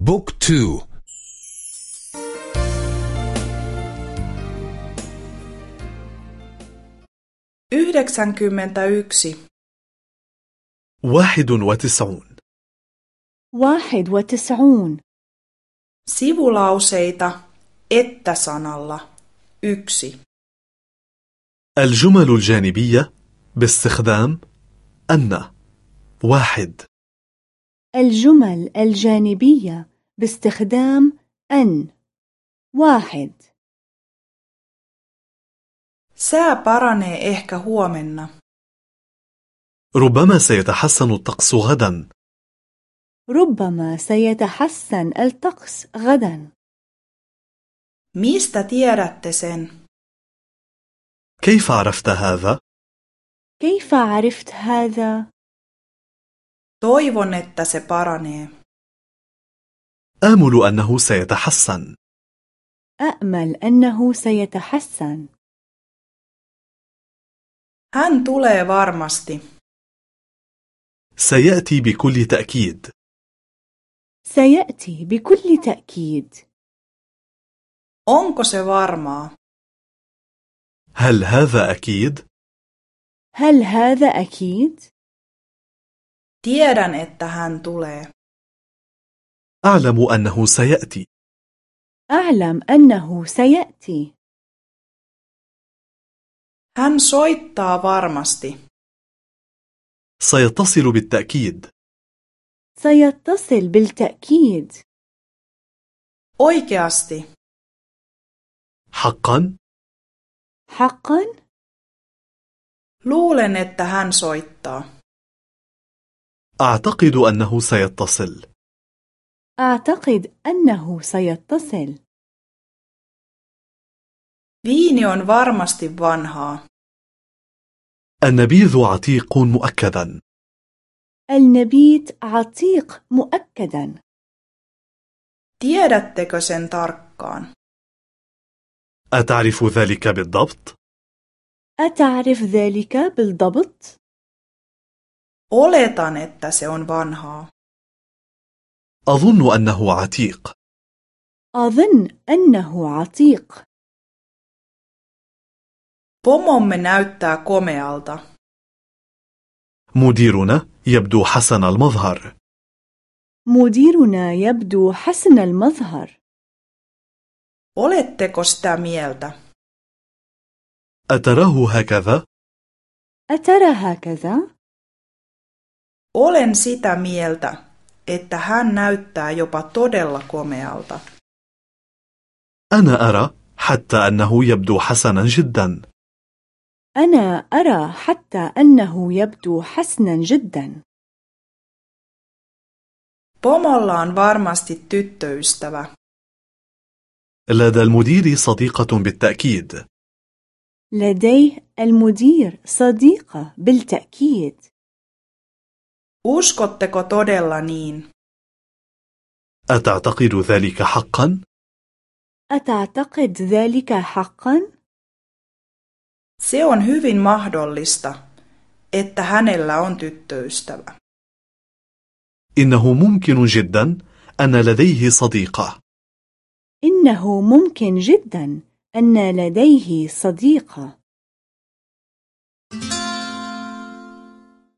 بوك تو. واحد وتسعون. واحد وتسعون. Sivulauseita että sanalla. Yksi. الجمل الجانبية باستخدام أن. واحد. الجمل الجانبية باستخدام أن واحد Sää paranee ehkä huomenna. ربما سيتحسن الطقس غدا ربما سيتحسن الطقس غدا Mistä tiedätte sen? كيف عرفت هذا؟ كيف عرفت هذا؟ Toivon, että se paranee. آمل أنه سيتحسن أأمل أنه سيتحسن Hän tulee varmasti. سيأتي بكل تأكيد سيأتي بكل تأكيد Onko se varmaa? هل هذا أكيد؟ هل هذا أكيد؟ Tiedän, että hän tulee. أعلم أنه سيأتي أعلم أنه سيأتي Hän soittaa varmasti. سيتصل بالتأكيد سيتصل بالتأكيد Oikeasti. حقا حقا؟ Luulen, että hän soittaa. أعتقد أنه سيتصل أعتقد أنه سيتصل Viini on varmasti vanhaa. النبيذ عتيق مؤكدا النبيت عتيق مؤكدا Tiedättekö sen tarkkaan? أتعرف ذلك بالضبط؟ أتعرف ذلك بالضبط؟ Oletan, että se on vanhaa. أظن أنه عتيق أظن أنه عتيق Pomomme näyttää komealta. مديرنا يبدو حسن المظهر مديرنا يبدو حسن المظهر Oletteko sitä mieltä? أتراه هكذا؟ أترى هكذا؟ Olen sitä mieltä, että hän näyttää jopa todella komealta. أنا أرى حتى أنه يبدو حسنا جدا أنا أرى حتى أنه يبدو حسنا جدا Pomolla on varmasti tyttöystävä. لدى المدير صديقة بالتأكيد لديه المدير صديقة بالتأكيد Uskotteko todella niin? أتعتقد ذلك حقا؟ أتعتقد ذلك حقا؟ Se on hyvin mahdollista, että hänellä on tyttöystävä. إنه ممكن جدا أن لديه صديقة إنه ممكن جدا أن لديه صديقة